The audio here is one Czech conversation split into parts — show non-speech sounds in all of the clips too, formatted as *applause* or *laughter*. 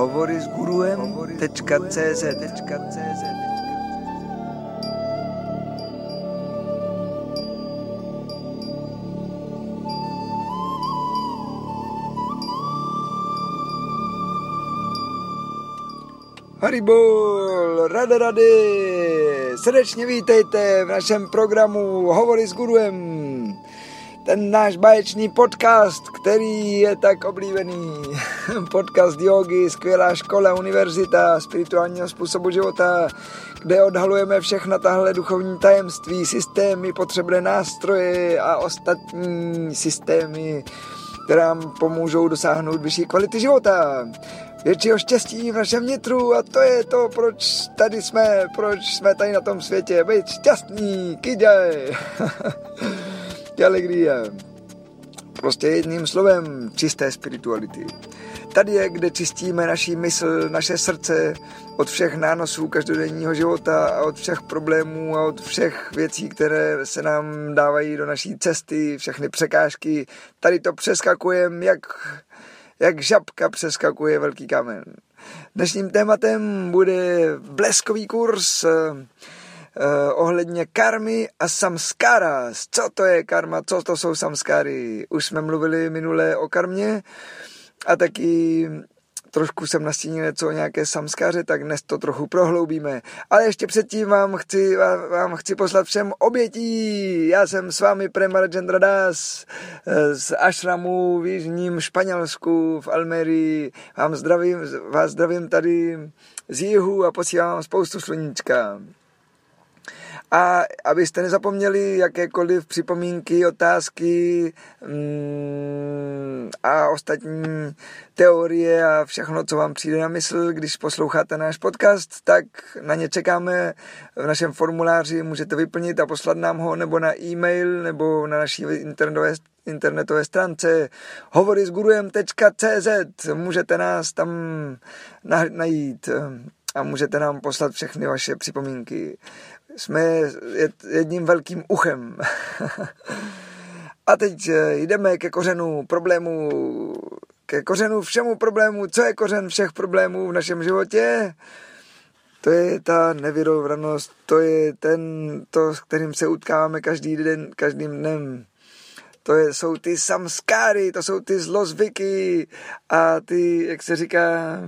Hovory s guruem.cz Haribol, rade rady, srdečně vítejte v našem programu Hovory s Guruem. Ten náš baječný podcast, který je tak oblíbený. *laughs* Podcast jogy, skvělá škola, univerzita, spirituálního způsobu života, kde odhalujeme všechna tahle duchovní tajemství, systémy, potřebné nástroje a ostatní systémy, které nám pomůžou dosáhnout vyšší kvality života většího štěstí v našem vnitru. A to je to, proč tady jsme, proč jsme tady na tom světě, být šťastný, *laughs* kydaj, alegria. Prostě jedním slovem čisté spirituality. Tady je, kde čistíme naší mysl, naše srdce od všech nánosů každodenního života a od všech problémů a od všech věcí, které se nám dávají do naší cesty, všechny překážky. Tady to přeskakujeme jak jak žabka přeskakuje velký kamen. Dnešním tématem bude bleskový kurz uh, ohledně karmy a samskára. Co to je karma, co to jsou samskáry? Už jsme mluvili minule o karmě a taky trošku jsem nastínil něco o nějaké samskáře, tak dnes to trochu prohloubíme. Ale ještě předtím vám chci, vám chci poslat všem obětí. Já jsem s vámi Prema Rajendra Das eh, z Ashramu v Jižním Španělsku v Almerii. Vám zdravím, vás zdravím tady z jihu a posílám vám spoustu sluníčka. A abyste nezapomněli jakékoliv připomínky, otázky mm, a ostatní teorie a všechno, co vám přijde na mysl, když posloucháte náš podcast, tak na ně čekáme v našem formuláři, můžete vyplnit a poslat nám ho nebo na e-mail nebo na naší internetové, internetové stránce hovorysgurujem.cz můžete nás tam najít a můžete nám poslat všechny vaše připomínky jsme jedním velkým uchem. *laughs* A teď eh, jdeme ke kořenu problému, ke kořenu všemu problému. Co je kořen všech problémů v našem životě? To je ta nevyrovnanost, to je ten, to, s kterým se utkáváme každý den, každým dnem. To je, jsou ty samskáry, to jsou ty zlozvyky a ty, jak se říká,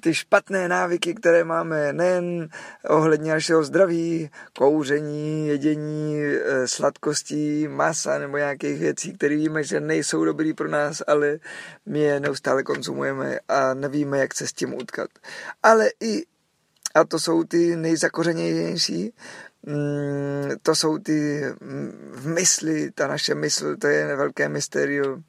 ty špatné návyky, které máme nejen ohledně našeho zdraví, kouření, jedění eh, sladkostí, masa nebo nějakých věcí, které víme, že nejsou dobrý pro nás, ale my je neustále konzumujeme a nevíme, jak se s tím utkat. Ale i, a to jsou ty nejzakořenější, mm, to jsou ty mm, v mysli, ta naše mysl, to je velké mystérium,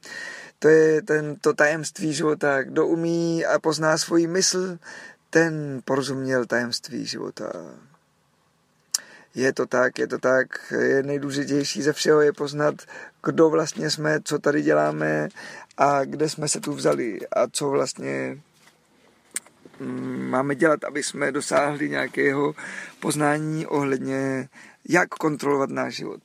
to je ten, to tajemství života. Kdo umí a pozná svoji mysl, ten porozuměl tajemství života. Je to tak, je to tak. Je nejdůležitější ze všeho je poznat, kdo vlastně jsme, co tady děláme a kde jsme se tu vzali a co vlastně mm, máme dělat, aby jsme dosáhli nějakého poznání ohledně, jak kontrolovat náš život.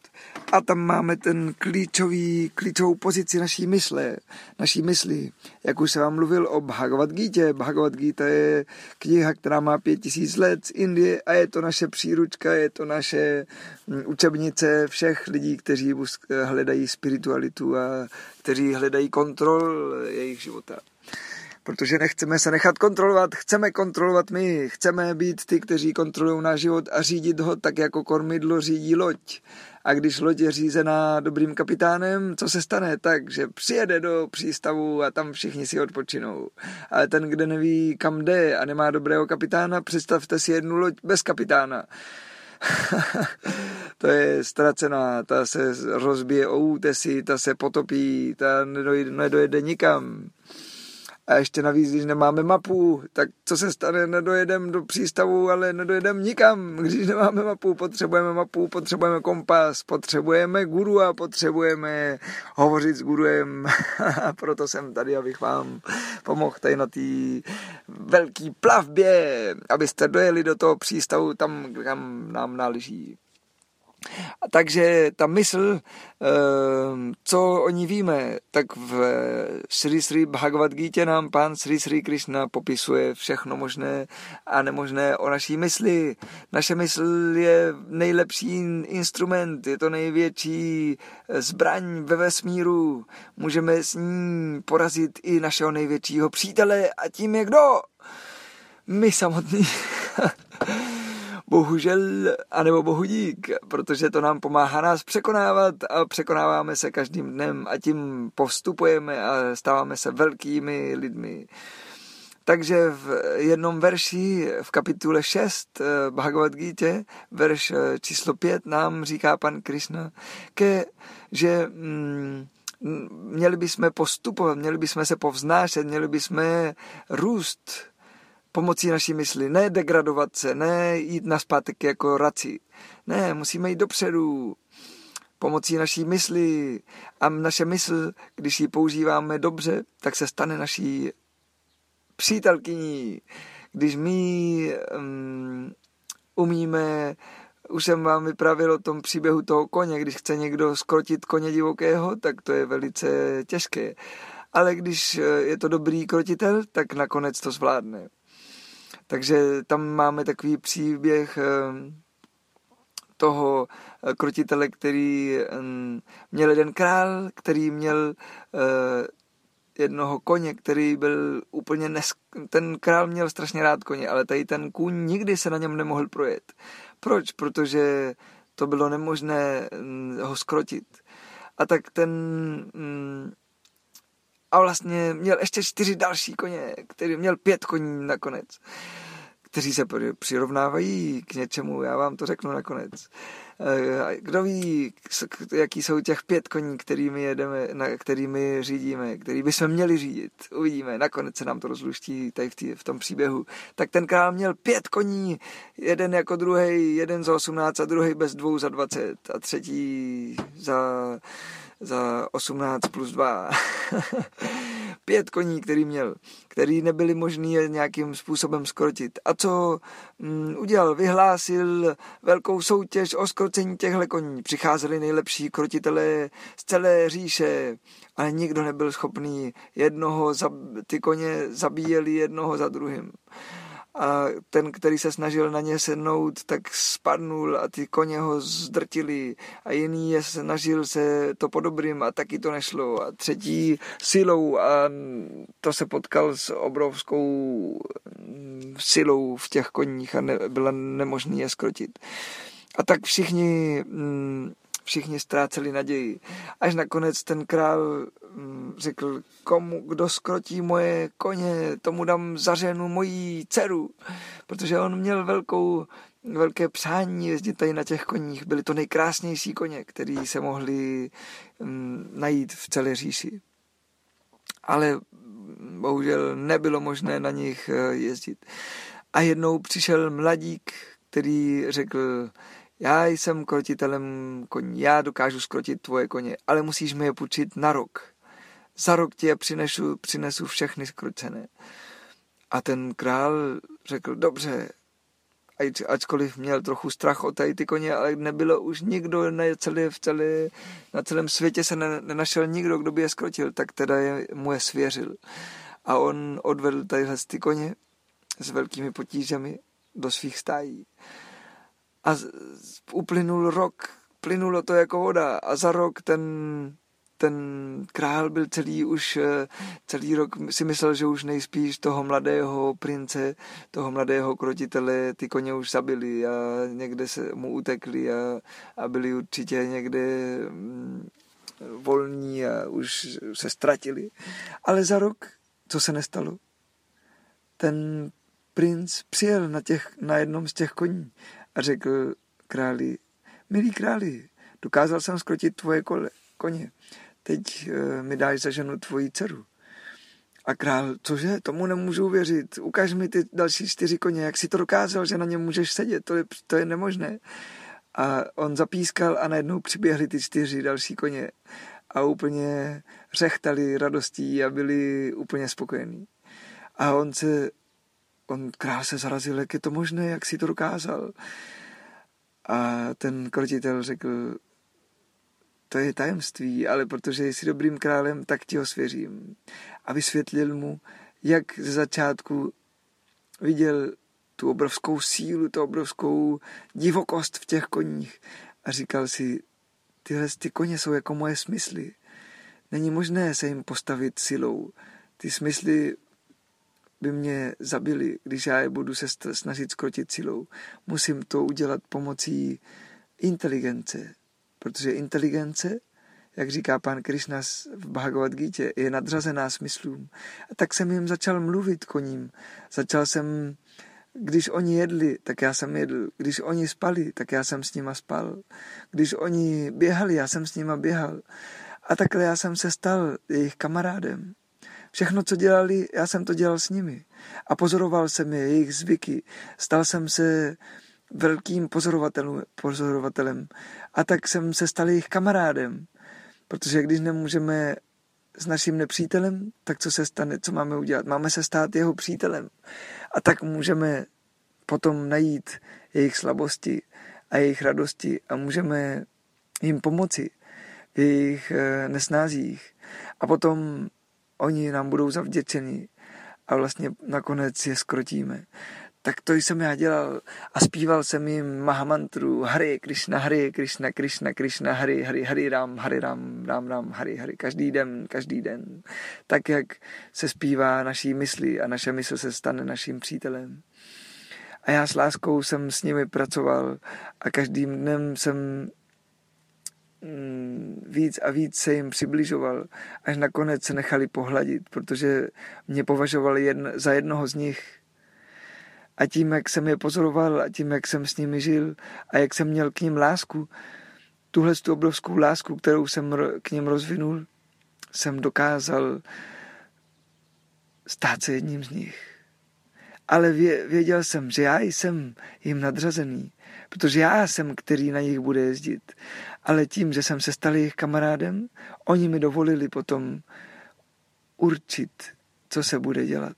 A tam máme ten klíčový, klíčovou pozici naší mysle, naší mysli. Jak už jsem vám mluvil o Bhagavad Gita. Bhagavad Gita je kniha, která má pět tisíc let z Indie a je to naše příručka, je to naše mm, učebnice všech lidí, kteří hledají spiritualitu a kteří hledají kontrol jejich života protože nechceme se nechat kontrolovat, chceme kontrolovat my, chceme být ty, kteří kontrolují náš život a řídit ho tak, jako kormidlo řídí loď. A když loď je řízená dobrým kapitánem, co se stane? Tak, že přijede do přístavu a tam všichni si odpočinou. Ale ten, kde neví, kam jde a nemá dobrého kapitána, představte si jednu loď bez kapitána. *laughs* to je ztracená, ta se rozbije o útesy, ta se potopí, ta nedojde, nedojede nikam. A ještě navíc, když nemáme mapu, tak co se stane, nedojedeme do přístavu, ale nedojedeme nikam. Když nemáme mapu, potřebujeme mapu, potřebujeme kompas, potřebujeme guru a potřebujeme hovořit s guruem. *laughs* A proto jsem tady, abych vám pomohl tady na té velké plavbě, abyste dojeli do toho přístavu tam, kam nám náleží. Takže ta mysl, ehm, co o ní víme, tak v Sri Sri Bhagavad Gita nám pán Sri Sri Krishna popisuje všechno možné a nemožné o naší mysli. Naše mysl je nejlepší instrument, je to největší zbraň ve vesmíru. Můžeme s ní porazit i našeho největšího přítele a tím je kdo? My samotní. *laughs* bohužel, anebo bohu dík, protože to nám pomáhá nás překonávat a překonáváme se každým dnem a tím postupujeme a stáváme se velkými lidmi. Takže v jednom verši v kapitule 6 eh, Bhagavad Gita, verš eh, číslo 5 nám říká pan Krishna, ke, že mm, měli bychom postupovat, měli bychom se povznášet, měli bychom růst pomocí naší mysli, ne degradovat se, ne jít naspátek jako raci. Ne, musíme jít dopředu pomocí naší mysli a naše mysl, když ji používáme dobře, tak se stane naší přítelkyní. Když my um, umíme, už jsem vám vypravil o tom příběhu toho koně, když chce někdo skrotit koně divokého, tak to je velice těžké. Ale když je to dobrý krotitel, tak nakonec to zvládne. Takže tam máme takový příběh eh, toho eh, krotitele, který eh, měl jeden král, který měl jednoho koně, který byl úplně nes... Ten král měl strašně rád koně, ale tady ten kůň nikdy se na něm nemohl projet. Proč? Protože to bylo nemožné mm, ho skrotit. A tak ten mm, a vlastně měl ještě čtyři další koně, který měl pět koní nakonec, kteří se přirovnávají k něčemu, já vám to řeknu nakonec. Eh, kdo ví, jaký jsou těch pět koní, kterými jedeme, na kterými řídíme, který bychom měli řídit. Uvidíme, nakonec se nám to rozluští tady v, tý, v tom příběhu. Tak ten král měl pět koní, jeden jako druhý, jeden za 18 a druhý bez dvou za 20 a třetí za za 18 plus 2. *laughs* Pět koní, který měl, který nebyli možný nějakým způsobem skrotit. A co mm, udělal? Vyhlásil velkou soutěž o skrocení těchto koní. Přicházeli nejlepší krotitelé z celé říše, ale nikdo nebyl schopný jednoho, ty koně zabíjeli jednoho za druhým a ten, který se snažil na ně sednout, tak spadnul a ty koně ho zdrtili a jiný je snažil se to po dobrým a taky to nešlo a třetí silou a to se potkal s obrovskou mm, silou v těch koních a ne, byla nemožný je skrotit. A tak všichni mm, všichni ztráceli naději. Až nakonec ten král mm, řekl, komu, kdo skrotí moje koně, tomu dám zařenu mojí dceru, protože on měl velkou, velké přání jezdit tady na těch koních. Byly to nejkrásnější koně, které se mohli um, najít v celé říši. Ale bohužel nebylo možné na nich eh, jezdit. A jednou přišel mladík, který řekl, já jsem krotitelem koní, já dokážu skrotit tvoje koně, ale musíš mi je půjčit na rok. Za rok ti je přinesu, přinesu všechny skrocené. A ten král řekl, dobře, ačkoliv měl trochu strach o tady ty koně, ale nebylo už nikdo na, celé, v celé, na celém světě se ne, nenašel nikdo, kdo by je skrotil, tak teda je, mu je svěřil. A on odvedl tadyhle ty koně s velkými potížemi do svých stájí a uplynul rok, plynulo to jako voda a za rok ten, ten král byl celý už, eh, celý rok si myslel, že už nejspíš toho mladého prince, toho mladého krotitele, ty koně už zabili a někde se mu utekli a, a byli určitě někde mm, volní a už se ztratili. Ale za rok, co se nestalo? Ten princ přijel na, těch, na jednom z těch koní a řekl králi, milý králi, dokázal jsem skrotit tvoje kole, koně, teď uh, mi dáš za ženu tvoji dceru. A král, cože, tomu nemůžu věřit, ukaž mi ty další čtyři koně, jak si to dokázal, že na něm můžeš sedět, to je, to je nemožné. A on zapískal a najednou přiběhly ty čtyři další koně a úplně řechtali radostí a byli úplně spokojení. A on se on král se zarazil, jak je to možné, jak si to dokázal. A ten krotitel řekl, to je tajemství, ale protože jsi dobrým králem, tak ti ho svěřím. A vysvětlil mu, jak ze začátku viděl tu obrovskou sílu, tu obrovskou divokost v těch koních a říkal si, tyhle ty koně jsou jako moje smysly. Není možné se jim postavit silou. Ty smysly by mě zabili, když já je budu se snažit skrotit silou. Musím to udělat pomocí inteligence, protože inteligence, jak říká pán Krishna v Bhagavad Gita, je nadřazená smyslům. A tak jsem jim začal mluvit koním. Začal jsem, když oni jedli, tak já jsem jedl. Když oni spali, tak já jsem s nima spal. Když oni běhali, já jsem s nima běhal. A takhle já jsem se stal jejich kamarádem. Všechno, co dělali, já jsem to dělal s nimi. A pozoroval jsem je, jejich zvyky. Stal jsem se velkým pozorovatelem, pozorovatelem. A tak jsem se stal jejich kamarádem. Protože když nemůžeme s naším nepřítelem, tak co se stane, co máme udělat? Máme se stát jeho přítelem. A tak můžeme potom najít jejich slabosti a jejich radosti a můžeme jim pomoci v jejich eh, nesnázích. A potom oni nám budou zavděčeni a vlastně nakonec je skrotíme. Tak to jsem já dělal a zpíval jsem jim Mahamantru Hare Krishna, Hare Krishna, Krishna, Krishna, Hare, Hare, Hare Ram, Hare Ram, Ram Ram, Hare, Hare, každý den, každý den. Tak, jak se zpívá naší mysli a naše mysl se stane naším přítelem. A já s láskou jsem s nimi pracoval a každým dnem jsem víc a víc se jim přibližoval, až nakonec se nechali pohladit, protože mě považovali jedn, za jednoho z nich. A tím, jak jsem je pozoroval a tím, jak jsem s nimi žil a jak jsem měl k ním lásku, tuhle tu obrovskou lásku, kterou jsem k ním rozvinul, jsem dokázal stát se jedním z nich. Ale věděl jsem, že já jsem jim nadřazený, protože já jsem, který na nich bude jezdit ale tím, že jsem se stal jejich kamarádem, oni mi dovolili potom určit, co se bude dělat.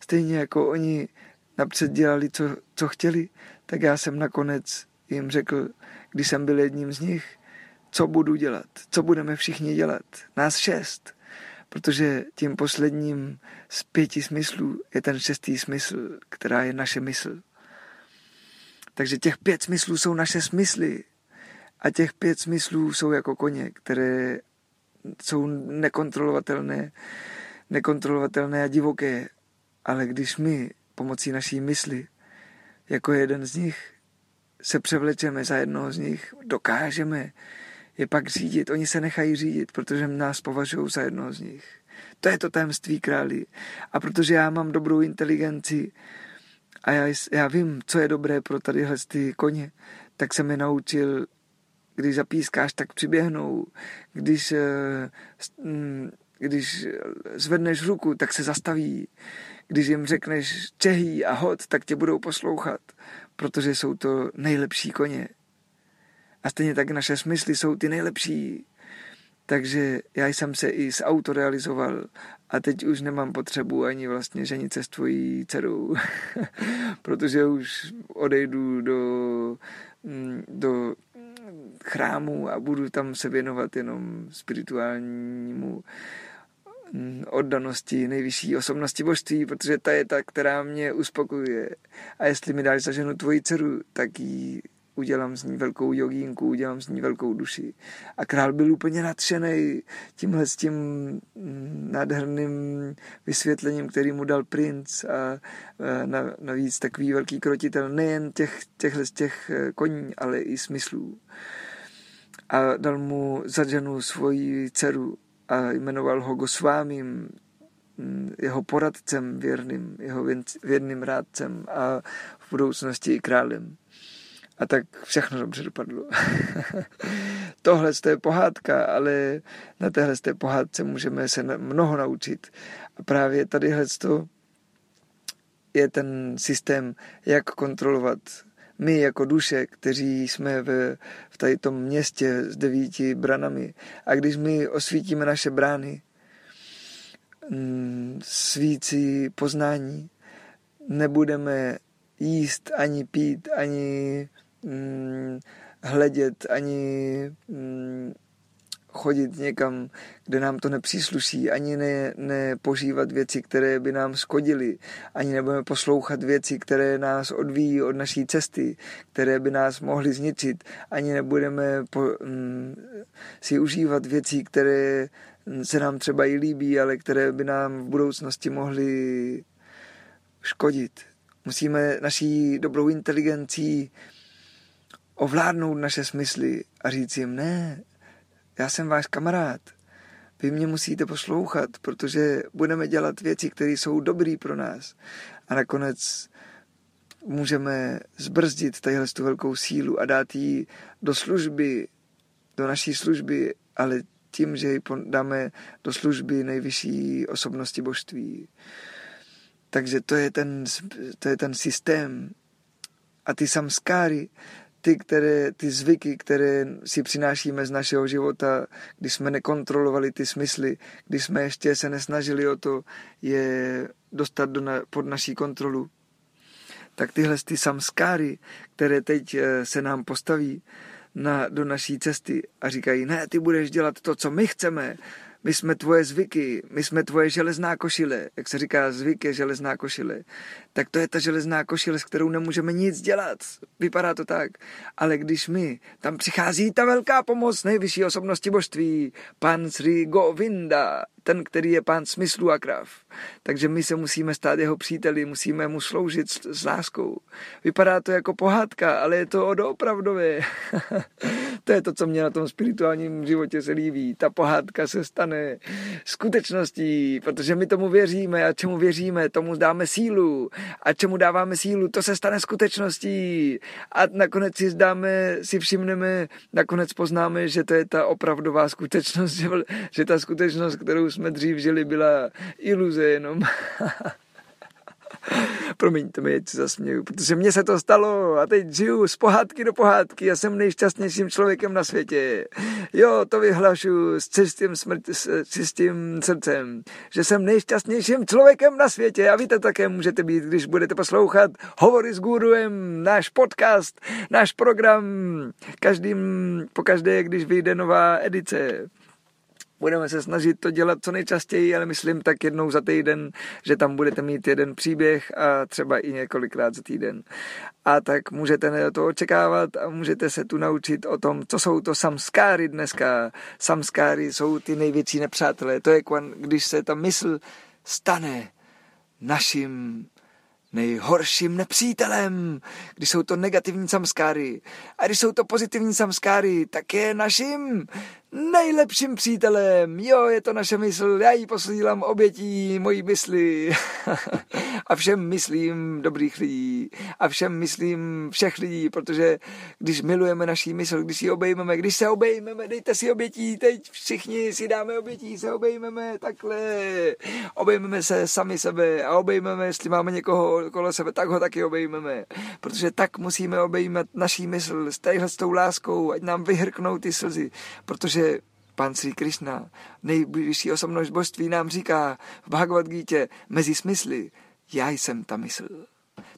Stejně jako oni napřed dělali, co, co chtěli, tak já jsem nakonec jim řekl, když jsem byl jedním z nich, co budu dělat, co budeme všichni dělat. Nás šest, protože tím posledním z pěti smyslů je ten šestý smysl, která je naše mysl. Takže těch pět smyslů jsou naše smysly, a těch pět smyslů jsou jako koně, které jsou nekontrolovatelné, nekontrolovatelné a divoké. Ale když my pomocí naší mysli, jako jeden z nich, se převlečeme za jednoho z nich, dokážeme je pak řídit. Oni se nechají řídit, protože nás považují za jednoho z nich. To je to tajemství králi. A protože já mám dobrou inteligenci a já, já vím, co je dobré pro tadyhle ty koně, tak jsem je naučil když zapískáš, tak přiběhnou. Když, eh, mm, když zvedneš ruku, tak se zastaví. Když jim řekneš čehý a hod, tak tě budou poslouchat, protože jsou to nejlepší koně. A stejně tak naše smysly jsou ty nejlepší. Takže já jsem se i zautorealizoval a teď už nemám potřebu ani vlastně ženit se s tvojí dcerou, *laughs* protože už odejdu do, mm, do chrámu a budu tam se věnovat jenom spirituálnímu mm, oddanosti nejvyšší osobnosti božství, protože ta je ta, která mě uspokojuje. A jestli mi dáš za ženu tvoji dceru, tak ji udělám z ní velkou jogínku, udělám z ní velkou duši. A král byl úplně nadšený tímhle s tím mm, nádherným vysvětlením, který mu dal princ a, navíc takový velký krotitel nejen těch, těchhle z těch eh, koní, ale i smyslů. A dal mu za ženu svoji dceru a jmenoval ho Gosvámím, mm, jeho poradcem věrným, jeho věrným rádcem a v budoucnosti i králem. A tak všechno dobře dopadlo. *laughs* Tohle je pohádka, ale na téhle té pohádce můžeme se mnoho naučit. A právě tadyhle je ten systém, jak kontrolovat my jako duše, kteří jsme v, v tady tom městě s devíti branami. A když my osvítíme naše brány, mm, svící poznání, nebudeme jíst, ani pít, ani mm, hledět, ani mm, chodit někam, kde nám to nepřísluší, ani ne, nepožívat věci, které by nám škodily, ani nebudeme poslouchat věci, které nás odvíjí od naší cesty, které by nás mohly zničit, ani nebudeme po, mm, si užívat věcí, které se nám třeba i líbí, ale které by nám v budoucnosti mohly škodit. Musíme naší dobrou inteligencí ovládnout naše smysly a říct jim, ne, já jsem váš kamarád, vy mě musíte poslouchat, protože budeme dělat věci, které jsou dobré pro nás. A nakonec můžeme zbrzdit tadyhle tu velkou sílu a dát ji do služby, do naší služby, ale tím, že ji dáme do služby nejvyšší osobnosti božství. Takže to je ten, to je ten systém. A ty samskáry, ty, které, ty zvyky, které si přinášíme z našeho života, když jsme nekontrolovali ty smysly, když jsme ještě se nesnažili o to je dostat do na, pod naší kontrolu, tak tyhle ty samskáry, které teď eh, se nám postaví na, do naší cesty a říkají, ne, ty budeš dělat to, co my chceme, my jsme tvoje zvyky, my jsme tvoje železná košile, jak se říká zvyk je železná košile, tak to je ta železná košile, s kterou nemůžeme nic dělat. Vypadá to tak. Ale když my, tam přichází ta velká pomoc nejvyšší osobnosti božství, pan Sri Govinda, ten, který je pán smyslu a krav. Takže my se musíme stát jeho příteli, musíme mu sloužit s, s láskou. Vypadá to jako pohádka, ale je to opravdové. *laughs* to je to, co mě na tom spirituálním životě se líbí. Ta pohádka se stane skutečností, protože my tomu věříme a čemu věříme, tomu dáme sílu. A čemu dáváme sílu, to se stane skutečností. A nakonec si zdáme, si všimneme, nakonec poznáme, že to je ta opravdová skutečnost, že, že ta skutečnost, kterou jsme dřív žili, byla iluze jenom. *laughs* *laughs* Promiňte mi, se zasměju, protože mně se to stalo a teď žiju z pohádky do pohádky a jsem nejšťastnějším člověkem na světě. Jo, to vyhlašu s čistým, smrt, s čistým srdcem, že jsem nejšťastnějším člověkem na světě a vy to také můžete být, když budete poslouchat Hovory s Guruem, náš podcast, náš program, každým, po každé, když vyjde nová edice. Budeme se snažit to dělat co nejčastěji, ale myslím tak jednou za týden, že tam budete mít jeden příběh a třeba i několikrát za týden. A tak můžete to očekávat a můžete se tu naučit o tom, co jsou to samskáry dneska. Samskáry jsou ty největší nepřátelé. To je, když se ta mysl stane naším nejhorším nepřítelem, když jsou to negativní samskáry. A když jsou to pozitivní samskáry, tak je naším nejlepším přítelem. Jo, je to naše mysl, já jí posílám obětí mojí mysli. *laughs* a všem myslím dobrých lidí. A všem myslím všech lidí, protože když milujeme naší mysl, když ji obejmeme, když se obejmeme, dejte si obětí, teď všichni si dáme obětí, se obejmeme takhle. Obejmeme se sami sebe a obejmeme, jestli máme někoho okolo sebe, tak ho taky obejmeme. Protože tak musíme obejmat naší mysl s téhle s tou láskou, ať nám vyhrknou ty slzy. Protože že pan Sri Krishna, nejvyšší osobnost božství, nám říká v Bhagavad Gita mezi smysly, já jsem ta mysl.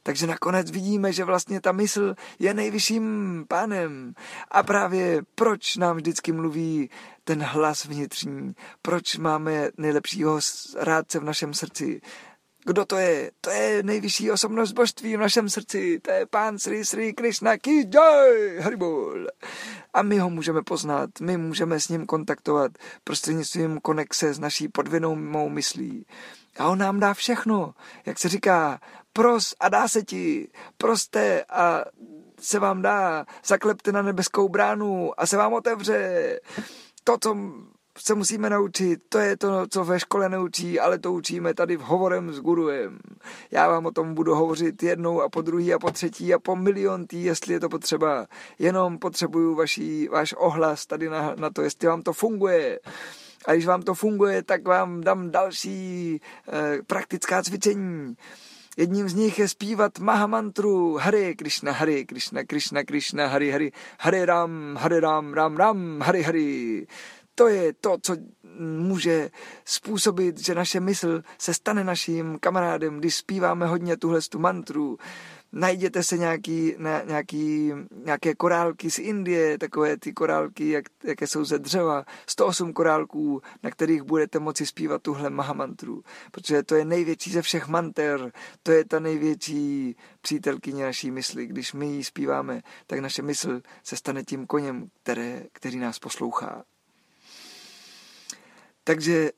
Takže nakonec vidíme, že vlastně ta mysl je nejvyšším pánem. A právě proč nám vždycky mluví ten hlas vnitřní, proč máme nejlepšího rádce v našem srdci, kdo to je? To je nejvyšší osobnost božství v našem srdci. To je pán Sri Sri Krishna Ki Haribol. A my ho můžeme poznat, my můžeme s ním kontaktovat prostřednictvím konexe s naší podvěnou mou myslí. A on nám dá všechno. Jak se říká, pros a dá se ti. Proste a se vám dá. Zaklepte na nebeskou bránu a se vám otevře. To, co se musíme naučit, to je to, co ve škole neučí, ale to učíme tady v hovorem s guruem. Já vám o tom budu hovořit jednou a po druhý a po třetí a po miliontý, jestli je to potřeba. Jenom potřebuju vaší, váš ohlas tady na, na to, jestli vám to funguje. A když vám to funguje, tak vám dám další eh, praktická cvičení. Jedním z nich je zpívat Mahamantru Hare Krishna, Hare Krishna, Krishna Krishna, Hare Hare, Hare Ram, Hare Ram, Ram Ram, Hare Hare to je to, co může způsobit, že naše mysl se stane naším kamarádem, když zpíváme hodně tuhle tu mantru. najděte se nějaký, ne, nějaký, nějaké korálky z Indie, takové ty korálky, jak, jaké jsou ze dřeva, 108 korálků, na kterých budete moci zpívat tuhle mahamantru, protože to je největší ze všech manter, to je ta největší přítelkyně naší mysli. Když my ji zpíváme, tak naše mysl se stane tím koněm, které, který nás poslouchá. Takže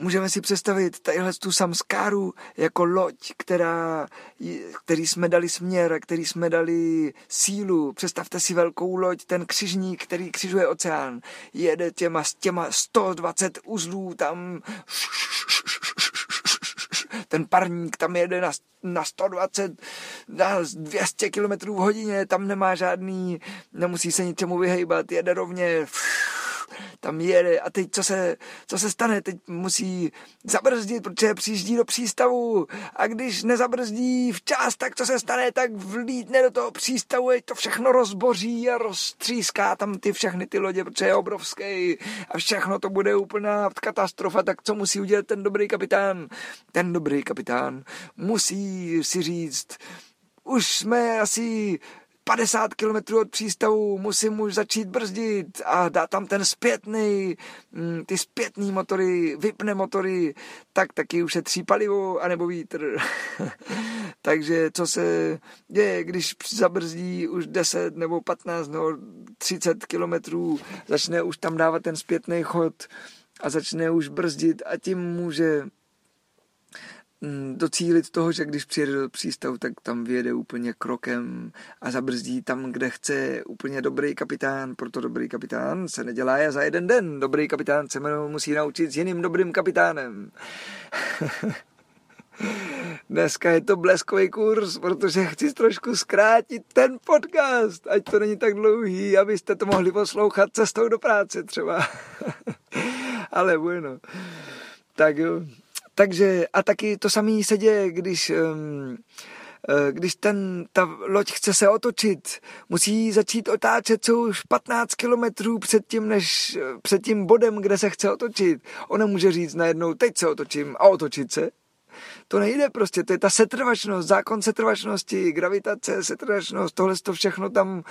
můžeme si představit tadyhle tu samskáru jako loď, která, který jsme dali směr, který jsme dali sílu. Představte si velkou loď, ten křižník, který křižuje oceán. Jede těma, těma 120 uzlů tam ten parník tam jede na, na 120, na 200 km v hodině, tam nemá žádný, nemusí se ničemu vyhejbat, jede rovně, tam jede a teď co se, co se stane? Teď musí zabrzdit, protože přijíždí do přístavu a když nezabrzdí včas, tak co se stane? Tak vlítne do toho přístavu, je to všechno rozboří a roztříská tam ty všechny ty lodě, protože je obrovský a všechno to bude úplná katastrofa, tak co musí udělat ten dobrý kapitán? Ten dobrý kapitán musí si říct, už jsme asi 50 km od přístavu, musím už začít brzdit a dá tam ten zpětný, mm, ty zpětný motory, vypne motory, tak taky ušetří palivo anebo vítr. *laughs* Takže co se děje, když zabrzdí už 10 nebo 15 nebo 30 kilometrů, začne už tam dávat ten zpětný chod a začne už brzdit a tím může docílit toho, že když přijede do přístavu, tak tam vyjede úplně krokem a zabrzdí tam, kde chce úplně dobrý kapitán, proto dobrý kapitán se nedělá je za jeden den. Dobrý kapitán se musí naučit s jiným dobrým kapitánem. *laughs* Dneska je to bleskový kurz, protože chci trošku zkrátit ten podcast, ať to není tak dlouhý, abyste to mohli poslouchat cestou do práce třeba. *laughs* Ale bueno. Tak jo. Takže a taky to samé se děje, když um, když ten, ta loď chce se otočit, musí začít otáčet, co už 15 kilometrů před tím, než, před tím bodem, kde se chce otočit. Ona může říct najednou, teď se otočím a otočit se. To nejde prostě, to je ta setrvačnost, zákon setrvačnosti, gravitace, setrvačnost, tohle to všechno tam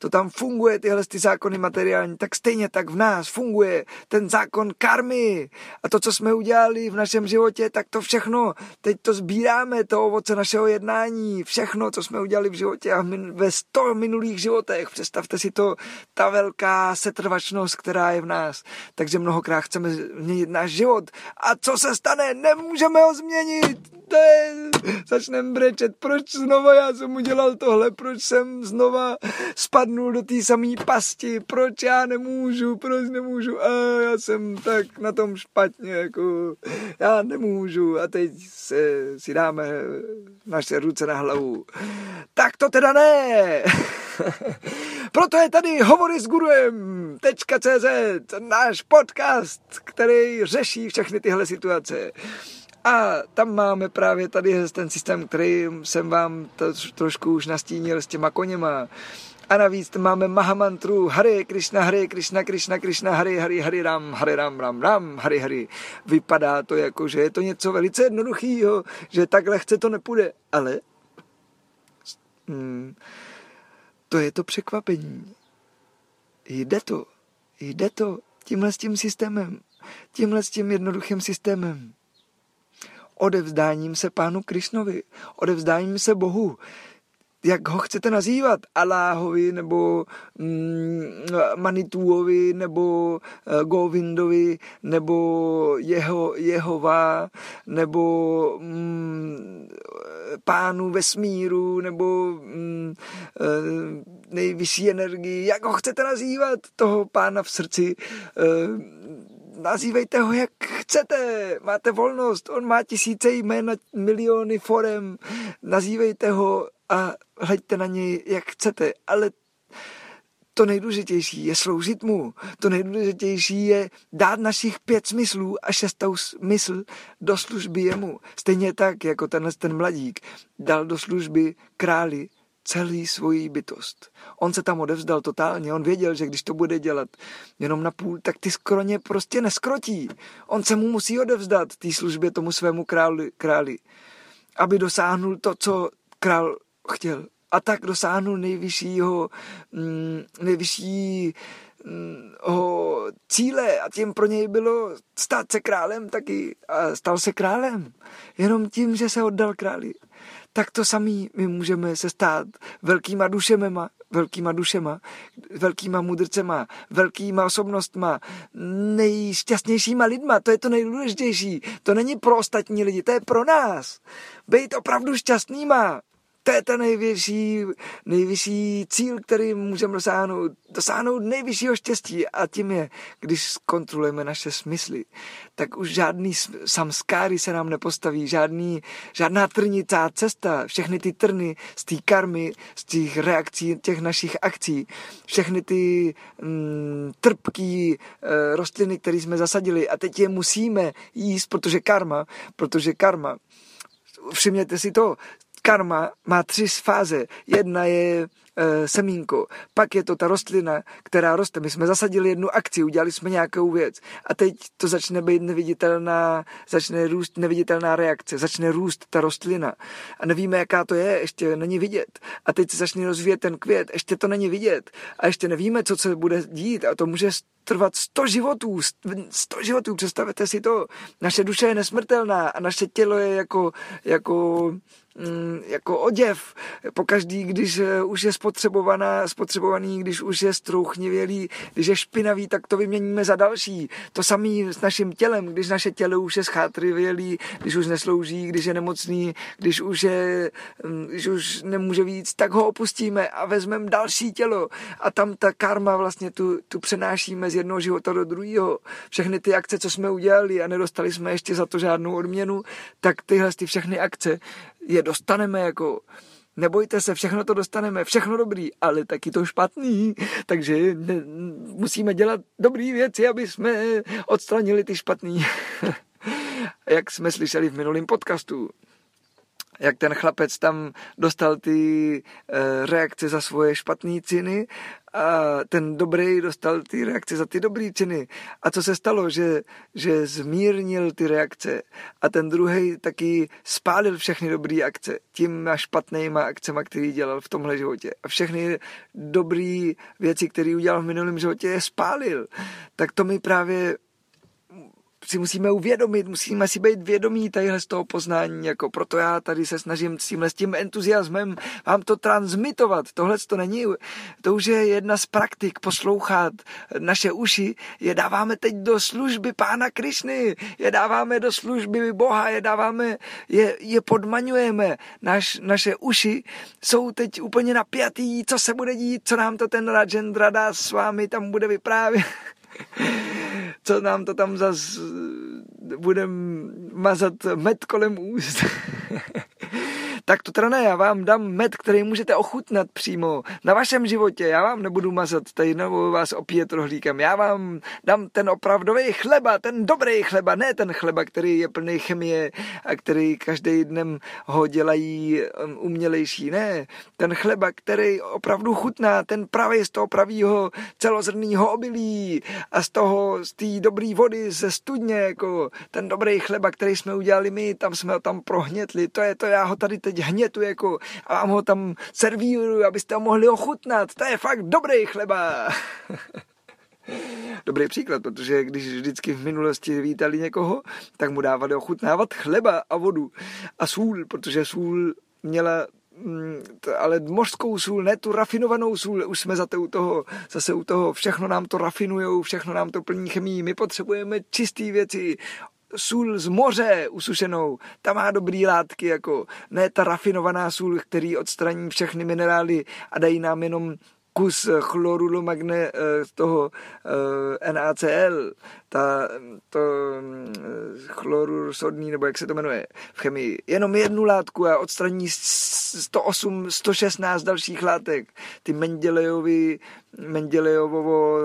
to tam funguje, tyhle ty zákony materiální, tak stejně tak v nás funguje ten zákon karmy. A to, co jsme udělali v našem životě, tak to všechno, teď to sbíráme, to ovoce našeho jednání, všechno, co jsme udělali v životě a min, ve sto minulých životech. Představte si to, ta velká setrvačnost, která je v nás. Takže mnohokrát chceme změnit náš život. A co se stane? Nemůžeme ho změnit. Začneme brečet, proč znova já jsem udělal tohle, proč jsem znova spadnul do té samé pasti, proč já nemůžu, proč nemůžu, a já jsem tak na tom špatně, jako já nemůžu a teď se, si dáme naše ruce na hlavu. Tak to teda ne! *laughs* Proto je tady Hovory s Guruem .cz, náš podcast, který řeší všechny tyhle situace. A tam máme právě tady ten systém, který jsem vám trošku už nastínil s těma koněma. A navíc máme Mahamantru Hare Krishna, Hare Krishna, Krishna, Krishna, Hare Hare, Hare Ram, Hare Ram, Ram, Ram, Hare Hare. Vypadá to jako, že je to něco velice jednoduchého, že tak lehce to nepůjde, ale hmm, to je to překvapení. Jde to, jde to tímhle s tím systémem, tímhle s tím jednoduchým systémem. Odevzdáním se pánu Krišnovi, odevzdáním se Bohu, jak ho chcete nazývat, Aláhovi, nebo mm, Manituovi, nebo uh, Govindovi, nebo jeho, Jehova, nebo mm, pánu vesmíru, nebo mm, uh, nejvyšší energii, jak ho chcete nazývat, toho pána v srdci, uh, nazývejte ho, jak chcete, máte volnost, on má tisíce jmén, miliony forem, nazývejte ho a hleďte na něj, jak chcete, ale to nejdůležitější je sloužit mu. To nejdůležitější je dát našich pět smyslů a šestou smysl do služby jemu. Stejně tak, jako tenhle ten mladík dal do služby králi celý svoji bytost. On se tam odevzdal totálně, on věděl, že když to bude dělat jenom na půl, tak ty skroně prostě neskrotí. On se mu musí odevzdat té službě tomu svému králi, králi, aby dosáhnul to, co král chtěl. A tak dosáhnul nejvyššího, mm, nejvyšší o cíle a tím pro něj bylo stát se králem taky a stal se králem. Jenom tím, že se oddal králi. Tak to samý my můžeme se stát velkýma dušemema, velkýma dušema, velkýma mudrcema, velkýma osobnostma, nejšťastnějšíma lidma, to je to nejdůležitější. To není pro ostatní lidi, to je pro nás. Být opravdu šťastnýma, to je ten nejvyšší, nejvyšší cíl, který můžeme dosáhnout. Dosáhnout nejvyššího štěstí a tím je, když zkontrolujeme naše smysly, tak už žádný samskáry se nám nepostaví, žádný, žádná trnicá cesta, všechny ty trny z té karmy, z těch reakcí těch našich akcí, všechny ty mm, trpký e, rostliny, které jsme zasadili a teď je musíme jíst, protože karma, protože karma všimněte si to, karma má tři fáze. Jedna je e, semínko, pak je to ta rostlina, která roste. My jsme zasadili jednu akci, udělali jsme nějakou věc a teď to začne být neviditelná, začne růst neviditelná reakce, začne růst ta rostlina a nevíme, jaká to je, ještě není vidět. A teď se začne rozvíjet ten květ, ještě to není vidět a ještě nevíme, co se bude dít a to může trvat 100 životů, 100 životů, představte si to. Naše duše je nesmrtelná a naše tělo je jako, jako jako oděv. Pokaždý, když eh, už je spotřebovaná, spotřebovaný, když už je strouchnivělý, když je špinavý, tak to vyměníme za další. To samý s naším tělem, když naše tělo už je schátrivělý, když už neslouží, když je nemocný, když už, je, mm, když už nemůže víc, tak ho opustíme a vezmeme další tělo. A tam ta karma vlastně tu, tu přenášíme z jednoho života do druhého. Všechny ty akce, co jsme udělali a nedostali jsme ještě za to žádnou odměnu, tak tyhle ty všechny akce je dostaneme jako nebojte se, všechno to dostaneme, všechno dobrý, ale taky to špatný, takže ne, musíme dělat dobrý věci, aby jsme odstranili ty špatný. *laughs* Jak jsme slyšeli v minulém podcastu, jak ten chlapec tam dostal ty e, reakce za svoje špatné ciny a ten dobrý dostal ty reakce za ty dobrý činy. A co se stalo, že, že zmírnil ty reakce a ten druhý taky spálil všechny dobré akce těma špatnýma akcema, který dělal v tomhle životě. A všechny dobré věci, které udělal v minulém životě, je spálil. Tak to mi právě si musíme uvědomit, musíme si být vědomí tadyhle z toho poznání, jako proto já tady se snažím s tímhle s tím entuziasmem vám to transmitovat. Tohle to není, to už je jedna z praktik poslouchat naše uši, je dáváme teď do služby Pána Krišny, je dáváme do služby Boha, je dáváme, je, je podmaňujeme. Naš, naše uši jsou teď úplně napjatý, co se bude dít, co nám to ten Rajendra dá s vámi tam bude vyprávět. Co nám to tam zas budem mazat med kolem úst. *laughs* tak to teda ne, já vám dám med, který můžete ochutnat přímo na vašem životě. Já vám nebudu mazat tady nebo vás opíjet rohlíkem. Já vám dám ten opravdový chleba, ten dobrý chleba, ne ten chleba, který je plný chemie a který každý dnem ho dělají um, umělejší. Ne, ten chleba, který opravdu chutná, ten pravý z toho pravýho celozrnného obilí a z toho, z té dobré vody ze studně, jako ten dobrý chleba, který jsme udělali my, tam jsme ho tam prohnětli, to je to, já ho tady teď hnětu jako a vám ho tam servíruju, abyste ho mohli ochutnat. To je fakt dobrý chleba. *laughs* Dobrý příklad, protože když vždycky v minulosti vítali někoho, tak mu dávali ochutnávat chleba a vodu a sůl, protože sůl měla mm, ale mořskou sůl, ne tu rafinovanou sůl, už jsme zase u toho, zase u toho, všechno nám to rafinujou, všechno nám to plní chemii, my potřebujeme čisté věci, sůl z moře usušenou, ta má dobrý látky, jako ne ta rafinovaná sůl, který odstraní všechny minerály a dají nám jenom kus chloru magne eh, toho eh, NaCl, ta, to eh, chlorur sodný, nebo jak se to jmenuje v chemii, jenom jednu látku a odstraní 108, 116 dalších látek. Ty Mendelejovy Mendelejovo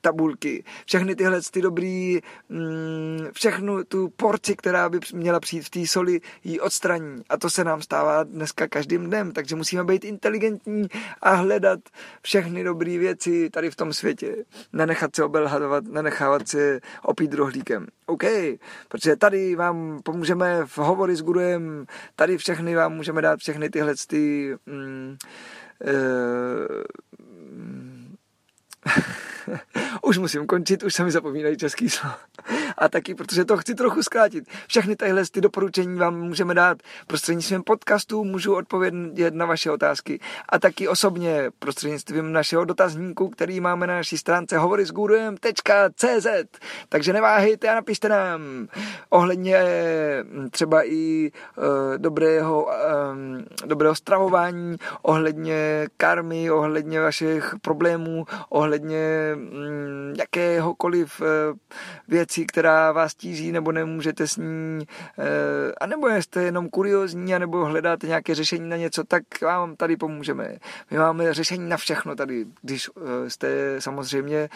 tabulky, všechny tyhle ty dobrý, mm, všechnu tu porci, která by měla přijít v té soli, ji odstraní. A to se nám stává dneska každým dnem, takže musíme být inteligentní a hledat všechny dobré věci tady v tom světě. Nenechat se obelhadovat, nenechávat se opít rohlíkem. OK, protože tady vám pomůžeme v hovory s Gurujem, tady všechny vám můžeme dát všechny tyhle ty, mm, uh, *laughs* už musím končit, už se mi zapomínají český slova. A taky, protože to chci trochu zkrátit. Všechny tyhle ty doporučení vám můžeme dát prostřednictvím podcastu, můžu odpovědět na vaše otázky. A taky osobně prostřednictvím našeho dotazníku, který máme na naší stránce hovorysgurujem.cz Takže neváhejte a napište nám ohledně mm, třeba i uh, dobrého, um, dobrého stravování, ohledně karmy, ohledně vašich problémů, ohledně jakéhokoliv eh, věci, která vás tíží, nebo nemůžete s ní, eh, a nebo jste jenom kuriozní, anebo hledáte nějaké řešení na něco, tak vám tady pomůžeme. My máme řešení na všechno tady, když eh, jste samozřejmě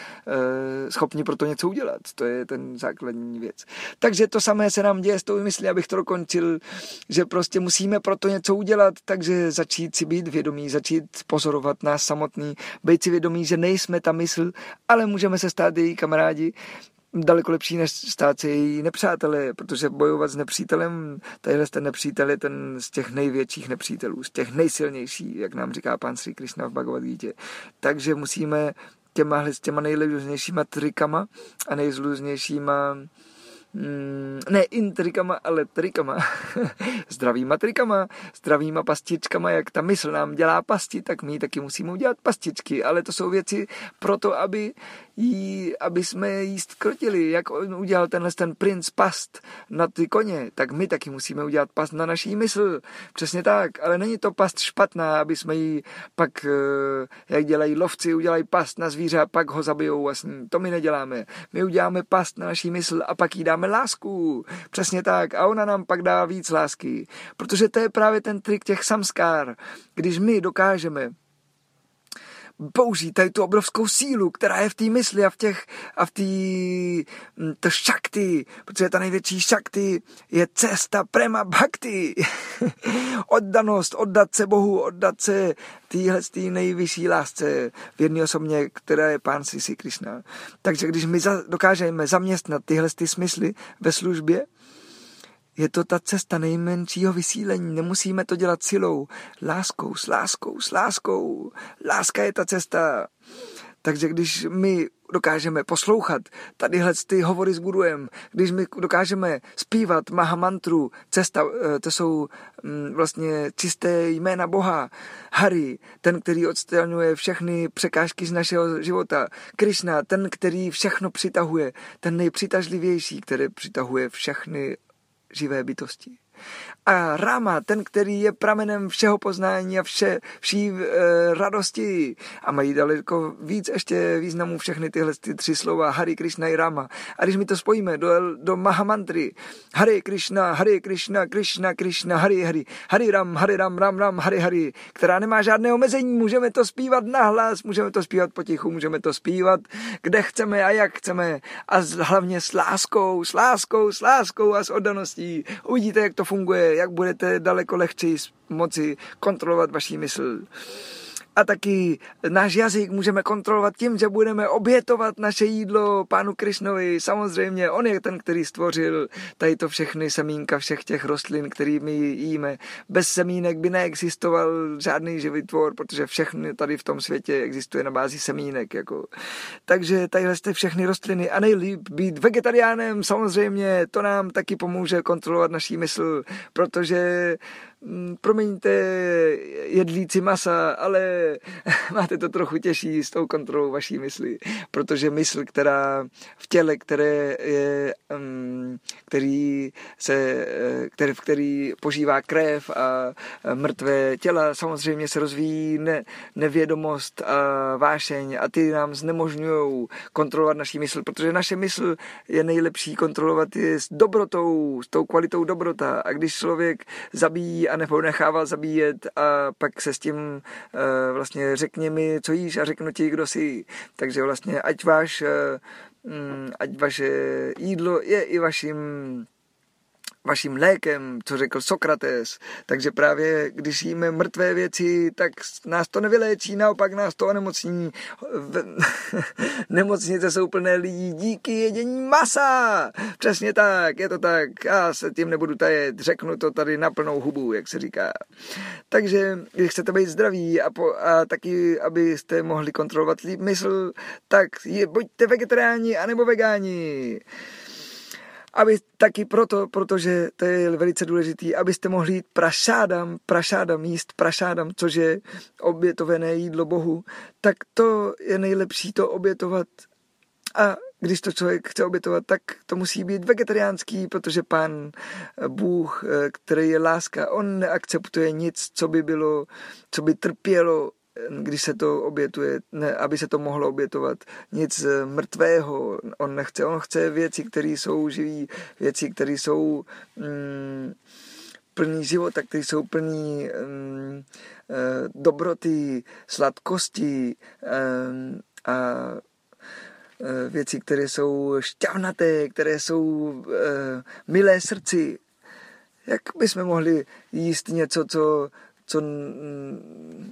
schopni pro to něco udělat. To je ten základní věc. Takže to samé se nám děje s tou myslí, abych to dokončil, že prostě musíme pro to něco udělat, takže začít si být vědomí, začít pozorovat nás samotný, být si vědomí, že nejsme ta mysl, ale můžeme se stát její kamarádi, daleko lepší, než stát se její nepřátelé, protože bojovat s nepřítelem, tadyhle ten nepřítel je ten z těch největších nepřítelů, z těch nejsilnějších, jak nám říká pán Sri Krishna v Bhagavad Gita. Takže musíme těma, s těma nejrůznějšíma trikama a nejrůznějšíma mm, ne intrikama, ale trikama, *laughs* zdravýma trikama, zdravýma pastičkama, jak ta mysl nám dělá pasti, tak my taky musíme udělat pastičky, ale to jsou věci proto, aby jí, aby jsme jí skrotili, jak on udělal tenhle ten princ past na ty koně, tak my taky musíme udělat past na naší mysl. Přesně tak, ale není to past špatná, aby jsme jí pak, eh, jak dělají lovci, udělají past na zvíře a pak ho zabijou vlastně. To my neděláme. My uděláme past na naší mysl a pak jí dáme lásku. Přesně tak. A ona nám pak dá víc lásky. Protože to je právě ten trik těch samskár. Když my dokážeme použít tady tu obrovskou sílu, která je v té mysli a v těch, a v té mm, to šakty, protože ta největší šakty je cesta prema bhakti. *laughs* Oddanost, oddat se Bohu, oddat se téhle nejvyšší lásce v jedné osobně, která je pán Sisi Krishna. Takže když my za, dokážeme zaměstnat tyhle ty smysly ve službě, je to ta cesta nejmenšího vysílení. Nemusíme to dělat silou. Láskou, s láskou, s láskou. Láska je ta cesta. Takže když my dokážeme poslouchat tadyhle ty hovory s guruem, když my dokážeme zpívat Mahamantru, cesta, eh, to jsou mm, vlastně čisté jména Boha, Hari, ten, který odstraňuje všechny překážky z našeho života, Krishna, ten, který všechno přitahuje, ten nejpřitažlivější, který přitahuje všechny živé bytosti a Rama, ten, který je pramenem všeho poznání a vše, vší e, radosti. A mají daleko víc ještě významů všechny tyhle ty tři slova Hari Krishna i Rama. A když my to spojíme do, do Mahamantry, Hari Krishna, Hari Krishna, Krishna, Krishna, Hari Hari, Hari Ram, Hari Ram, Ram Ram, Hari Hari, která nemá žádné omezení, můžeme to zpívat nahlas, můžeme to zpívat potichu, můžeme to zpívat kde chceme a jak chceme a hlavně s láskou, s láskou, s láskou a s oddaností. Uvidíte, jak to funguje jak budete daleko lehčí moci kontrolovat vaší mysl. A taky náš jazyk můžeme kontrolovat tím, že budeme obětovat naše jídlo pánu Krišnovi. Samozřejmě on je ten, který stvořil tady to všechny semínka všech těch rostlin, který my jíme. Bez semínek by neexistoval žádný živý tvor, protože všechny tady v tom světě existuje na bázi semínek. Jako. Takže tadyhle jste všechny rostliny a nejlíp být vegetariánem samozřejmě, to nám taky pomůže kontrolovat naší mysl, protože promiňte jedlíci masa, ale *laughs* máte to trochu těžší s tou kontrolou vaší mysli, protože mysl, která v těle, které je, mm, který se, který, v který požívá krev a mrtvé těla, samozřejmě se rozvíjí ne, nevědomost a vášeň a ty nám znemožňují kontrolovat naší mysl, protože naše mysl je nejlepší kontrolovat je s dobrotou, s tou kvalitou dobrota. A když člověk zabíjí a nebo nechával zabíjet a pak se s tím uh, vlastně řekni mi, co jíš a řeknu ti, kdo jsi. Takže vlastně ať váš, uh, ať vaše jídlo je i vaším vaším lékem, co řekl Sokrates. Takže právě když jíme mrtvé věci, tak nás to nevyléčí, naopak nás to onemocní. *laughs* Nemocnice jsou plné lidí díky jedění masa. Přesně tak, je to tak. Já se tím nebudu tajet, řeknu to tady na plnou hubu, jak se říká. Takže když chcete být zdraví a, po, a taky, abyste mohli kontrolovat mysl, tak je, buďte vegetariáni anebo vegáni aby taky proto, protože to je velice důležitý, abyste mohli jít prašádam, prašádam, jíst prašádam, což je obětovené jídlo Bohu, tak to je nejlepší to obětovat. A když to člověk chce obětovat, tak to musí být vegetariánský, protože pán Bůh, který je láska, on neakceptuje nic, co by bylo, co by trpělo když se to obětuje, ne, aby se to mohlo obětovat, nic mrtvého. On nechce, on chce věci, které jsou živý, věci, které jsou mm, plný života, které jsou plný mm, eh, dobroty, sladkosti mm, a eh, věci, které jsou šťavnaté, které jsou eh, milé srdci. Jak bychom mohli jíst něco, co co,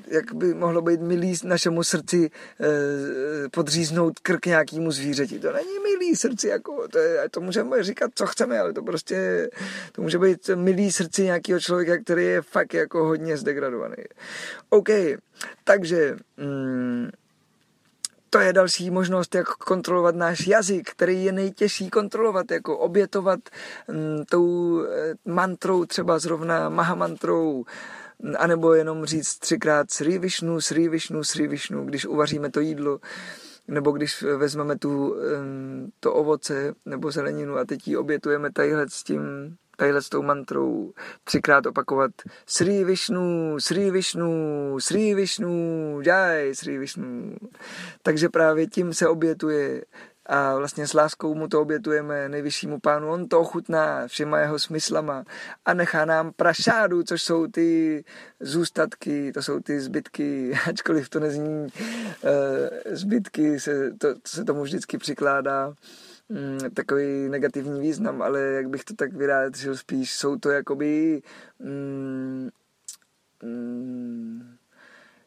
jak by mohlo být milý našemu srdci eh, podříznout krk nějakému zvířeti. To není milý srdci, jako, to, je, to můžeme říkat, co chceme, ale to prostě, to může být milý srdci nějakého člověka, který je fakt jako hodně zdegradovaný. OK, takže mm, to je další možnost, jak kontrolovat náš jazyk, který je nejtěžší kontrolovat, jako obětovat mm, tou eh, mantrou, třeba zrovna mahamantrou, anebo jenom říct třikrát Sri Vishnu, Sri Vishnu, Sri Vishnu, když uvaříme to jídlo, nebo když vezmeme tu, to ovoce nebo zeleninu a teď ji obětujeme tadyhle s tím, tadyhle s tou mantrou třikrát opakovat Sri Vishnu, Sri Vishnu, Sri Vishnu, Jai, Sri Vishnu. Takže právě tím se obětuje a vlastně s láskou mu to obětujeme nejvyššímu pánu. On to ochutná všema jeho smyslama a nechá nám prašádu, což jsou ty zůstatky, to jsou ty zbytky, *laughs* ačkoliv to nezní uh, zbytky, se, to, se tomu vždycky přikládá mm, takový negativní význam, ale jak bych to tak vyjádřil spíš, jsou to jakoby mm, mm,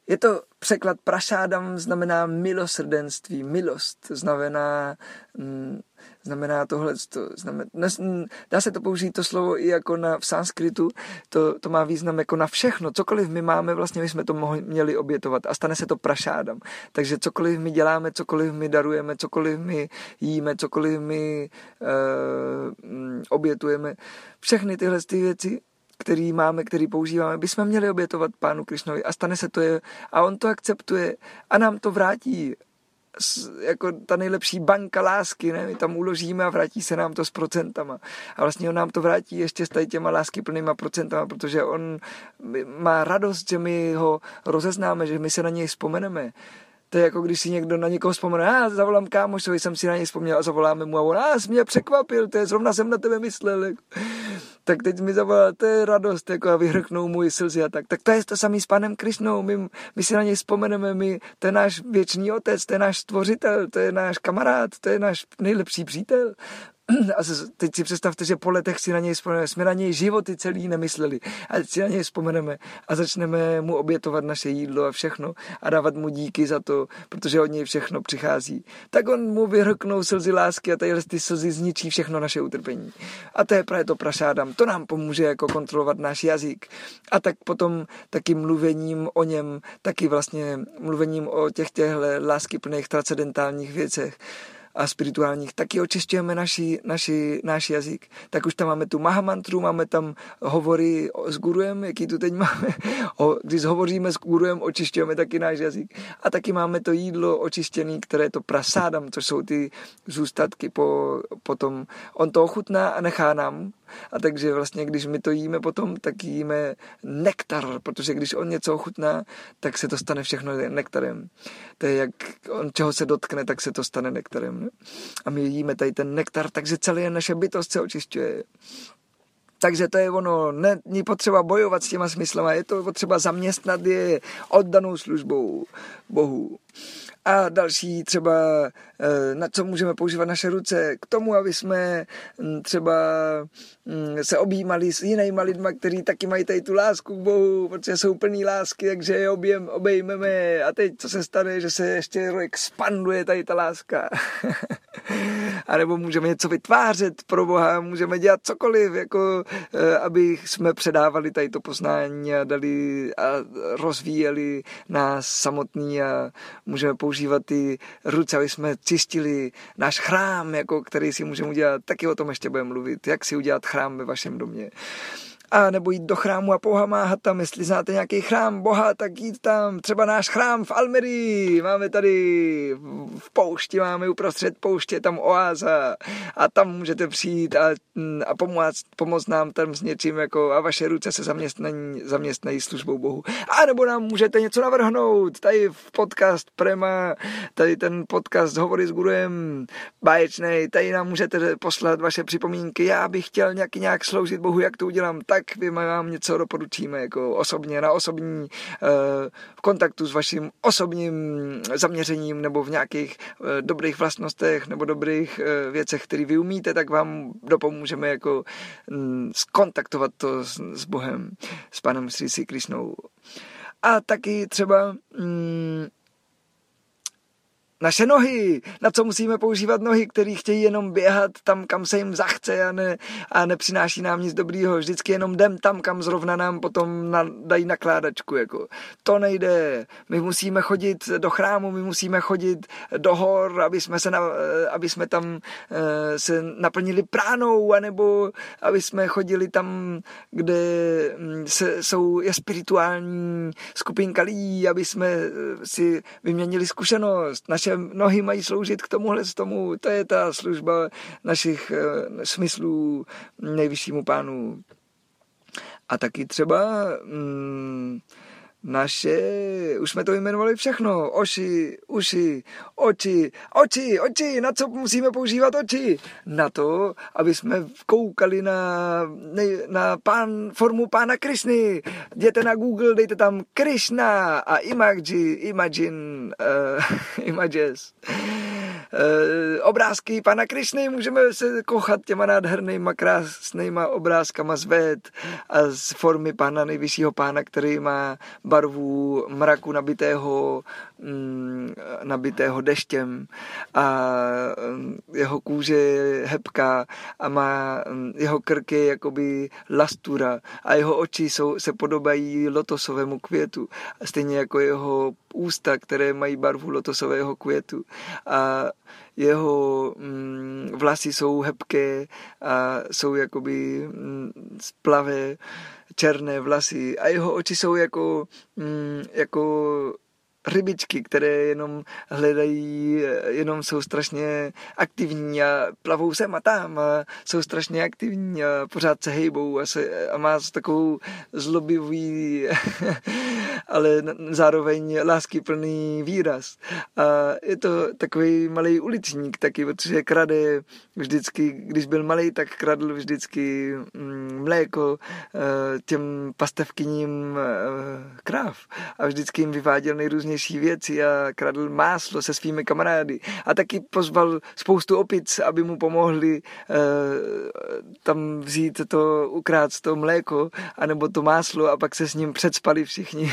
je to překlad prašádam, znamená milosrdenství, milost, znamená, mm, znamená tohle, to znamená, dá se to použít to slovo i jako na, v sanskritu, to, to má význam jako na všechno, cokoliv my máme, vlastně my jsme to mohli, měli obětovat a stane se to prašádam. Takže cokoliv my děláme, cokoliv my darujeme, cokoliv my jíme, cokoliv my uh, obětujeme, všechny tyhle ty věci který máme, který používáme, bychom měli obětovat Pánu Krišnovi a stane se to je a on to akceptuje a nám to vrátí jako ta nejlepší banka lásky, ne? my tam uložíme a vrátí se nám to s procentama. A vlastně on nám to vrátí ještě s tady těma lásky plnýma procentama, protože on má radost, že my ho rozeznáme, že my se na něj vzpomeneme. To je jako když si někdo na někoho vzpomene, já zavolám kámošovi, jsem si na něj vzpomněl a zavoláme mu a on, a mě překvapil, to je zrovna jsem na tebe myslel. Tak teď mi zavolal, to je radost, jako a vyhrknou můj slzy a tak. Tak to je to samý s panem Krišnou, my, my si na něj vzpomeneme, my, to je náš věčný otec, to je náš stvořitel, to je náš kamarád, to je náš nejlepší přítel. A teď si představte, že po letech si na něj vzpomeneme, jsme na něj životy celý nemysleli. A si na něj vzpomeneme a začneme mu obětovat naše jídlo a všechno a dávat mu díky za to, protože od něj všechno přichází. Tak on mu vyhrknou slzy lásky a tadyhle ty slzy zničí všechno naše utrpení. A to je právě to prašádám. To nám pomůže jako kontrolovat náš jazyk. A tak potom taky mluvením o něm, taky vlastně mluvením o těch těchto láskyplných transcendentálních věcech a spirituálních, taky očišťujeme naši, naši, náš jazyk. Tak už tam máme tu mahamantru, máme tam hovory s guruem, jaký tu teď máme. *laughs* Když hovoříme s guruem, očišťujeme taky náš jazyk. A taky máme to jídlo očištěné, které to prasádam, což jsou ty zůstatky po, potom. On to ochutná a nechá nám a takže vlastně, když my to jíme potom, tak jíme nektar, protože když on něco ochutná, tak se to stane všechno nektarem. To je jak on čeho se dotkne, tak se to stane nektarem. Ne? A my jíme tady ten nektar, takže celé naše bytost se očišťuje. Takže to je ono, není potřeba bojovat s těma smyslama, je to potřeba zaměstnat je oddanou službou Bohu. A další třeba, na co můžeme používat naše ruce, k tomu, aby jsme hm, třeba hm, se objímali s jinými lidmi, kteří taky mají tady tu lásku k Bohu, protože jsou plný lásky, takže je objem, obejmeme a teď co se stane, že se ještě expanduje tady ta láska. *laughs* a nebo můžeme něco vytvářet pro Boha, můžeme dělat cokoliv, jako eh, aby jsme předávali tady to poznání a dali a rozvíjeli nás samotný a můžeme používat ty ruce, aby jsme čistili náš chrám, jako který si můžeme udělat, taky o tom ještě budeme mluvit, jak si udělat chrám ve vašem domě a nebo jít do chrámu a pomáhat tam, jestli znáte nějaký chrám Boha, tak jít tam, třeba náš chrám v Almerii, máme tady v poušti, máme uprostřed pouště, tam oáza. A tam můžete přijít a, a pomoct, pomoct nám tam s něčím, jako a vaše ruce se zaměstnají, zaměstnají službou Bohu. A nebo nám můžete něco navrhnout, tady v podcast Prema, tady ten podcast Hovory s Gurujem, báječnej, tady nám můžete poslat vaše připomínky, já bych chtěl nějaký nějak sloužit Bohu, jak to udělám, tak tak vy vám něco doporučíme jako osobně, na osobní, eh, v kontaktu s vaším osobním zaměřením nebo v nějakých eh, dobrých vlastnostech nebo dobrých eh, věcech, které vy umíte, tak vám dopomůžeme jako mm, skontaktovat to s, s Bohem, s panem Sri Krishnou. A taky třeba mm, naše nohy, na co musíme používat nohy, které chtějí jenom běhat tam, kam se jim zachce a, ne, a nepřináší nám nic dobrýho. Vždycky jenom jdem tam, kam zrovna nám potom na, dají nakládačku. Jako. To nejde. My musíme chodit do chrámu, my musíme chodit do hor, aby jsme, se na, aby jsme tam uh, se naplnili pránou, anebo aby jsme chodili tam, kde mm, se, jsou, je spirituální skupinka lidí, aby jsme eh, si vyměnili zkušenost. Naše nohy mají sloužit k tomuhle, z tomu, to je ta služba našich e, smyslů nejvyššímu pánu. A taky třeba mm, naše, už jsme to jmenovali všechno, oši, uši, oči, oči, oči, na co musíme používat oči? Na to, aby jsme koukali na, na pán, formu pána Krishny. Jděte na Google, dejte tam Krishna a Imagine, Imagine, uh, *laughs* Images e, obrázky pana Krišny, můžeme se kochat těma nádhernýma, krásnýma obrázkama z ved a z formy pana nejvyššího pána, který má barvu mraku nabitého, nabitého deštěm a mm, jeho kůže je hebká a má mm, jeho krky jakoby lastura a jeho oči jsou, se podobají lotosovému květu, stejně jako jeho ústa, které mají barvu lotosového květu. A jeho mm, vlasy jsou hebké a jsou jakoby mm, splavé, černé vlasy a jeho oči jsou jako, mm, jako rybičky, které jenom hledají, jenom jsou strašně aktivní a plavou sem a tam a jsou strašně aktivní a pořád se hejbou a, se, a má takovou zlobivý, *laughs* ale zároveň láskyplný výraz. A je to takový malý uličník taky, protože krade vždycky, když byl malý, tak kradl vždycky mm, mléko eh, těm pastevkyním eh, kráv a vždycky jim vyváděl nejrůznější nejrůznější věci a kradl máslo se svými kamarády a taky pozval spoustu opic, aby mu pomohli e, tam vzít to, ukrát to mléko anebo to máslo a pak se s ním předspali všichni.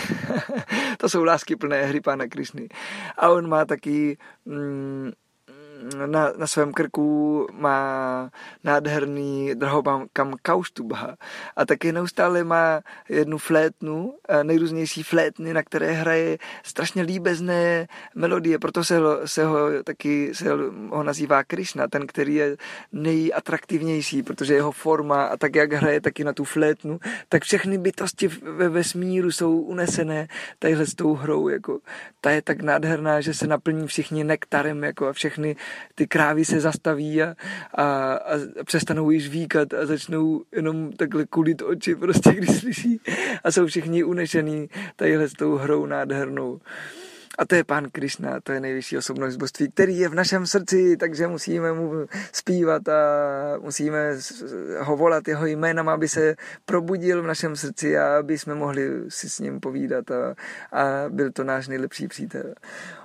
*laughs* to jsou lásky plné hry pána Krišny. A on má taky mm, na, na svém krku má nádherný drahokam kauštubha. A taky neustále má jednu flétnu, nejrůznější flétny, na které hraje strašně líbezné melodie, proto se ho, se ho taky se ho nazývá Krishna, ten, který je nejatraktivnější, protože jeho forma a tak, jak hraje taky na tu flétnu, tak všechny bytosti ve vesmíru jsou unesené tadyhle s tou hrou, jako ta je tak nádherná, že se naplní všichni nektarem, jako a všechny ty krávy se zastaví a, a, a přestanou již výkat a začnou jenom takhle kulit oči, prostě když slyší a jsou všichni unešený tadyhle s tou hrou nádhernou. A to je pán Krišna, to je nejvyšší osobnost božství, který je v našem srdci, takže musíme mu zpívat a musíme ho volat jeho jménem, aby se probudil v našem srdci a aby jsme mohli si s ním povídat a, a byl to náš nejlepší přítel.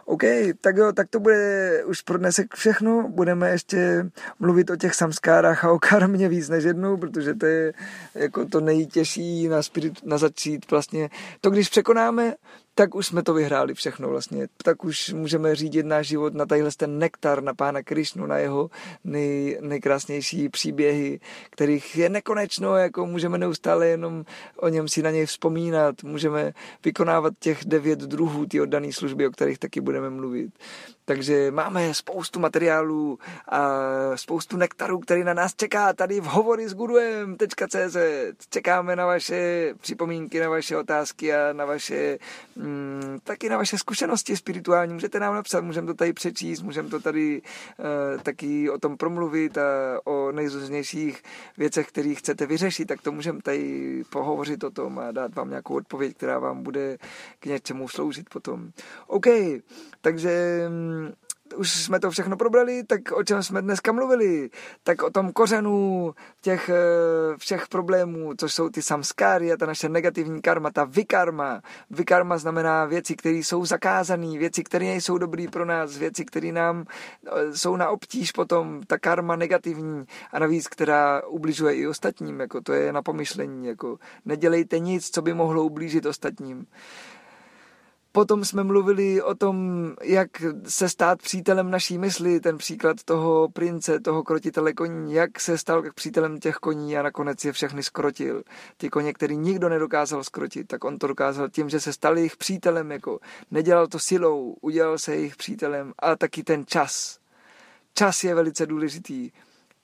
OK, tak jo, tak to bude už pro dnesek všechno. Budeme ještě mluvit o těch samskárách a o karmě víc než jednou, protože to je jako to nejtěžší na, spirit, na začít vlastně. To, když překonáme, tak už jsme to vyhráli všechno vlastně. Tak už můžeme řídit náš život na tadyhle ten nektar, na pána Krišnu, na jeho nej, nejkrásnější příběhy, kterých je nekonečno, jako můžeme neustále jenom o něm si na něj vzpomínat, můžeme vykonávat těch devět druhů ty oddané služby, o kterých taky budeme mluvit. Takže máme spoustu materiálů a spoustu nektarů, který na nás čeká tady v hovory s guruem.cz. Čekáme na vaše připomínky, na vaše otázky a na vaše mm, taky na vaše zkušenosti spirituální. Můžete nám napsat, můžeme to tady přečíst, můžeme to tady uh, taky o tom promluvit a o nejrůznějších věcech, které chcete vyřešit, tak to můžeme tady pohovořit o tom a dát vám nějakou odpověď, která vám bude k něčemu sloužit potom. OK, takže mm, už jsme to všechno probrali, tak o čem jsme dneska mluvili? Tak o tom kořenu těch eh, všech problémů, což jsou ty samskáry a ta naše negativní karma, ta vikarma. Vikarma znamená věci, které jsou zakázané, věci, které nejsou dobré pro nás, věci, které nám eh, jsou na obtíž potom, ta karma negativní a navíc, která ubližuje i ostatním, jako to je na pomyšlení, jako nedělejte nic, co by mohlo ublížit ostatním. Potom jsme mluvili o tom, jak se stát přítelem naší mysli, ten příklad toho prince, toho krotitele koní, jak se stal přítelem těch koní a nakonec je všechny skrotil. Ty koně, který nikdo nedokázal skrotit, tak on to dokázal tím, že se stal jejich přítelem, jako nedělal to silou, udělal se jejich přítelem a taky ten čas. Čas je velice důležitý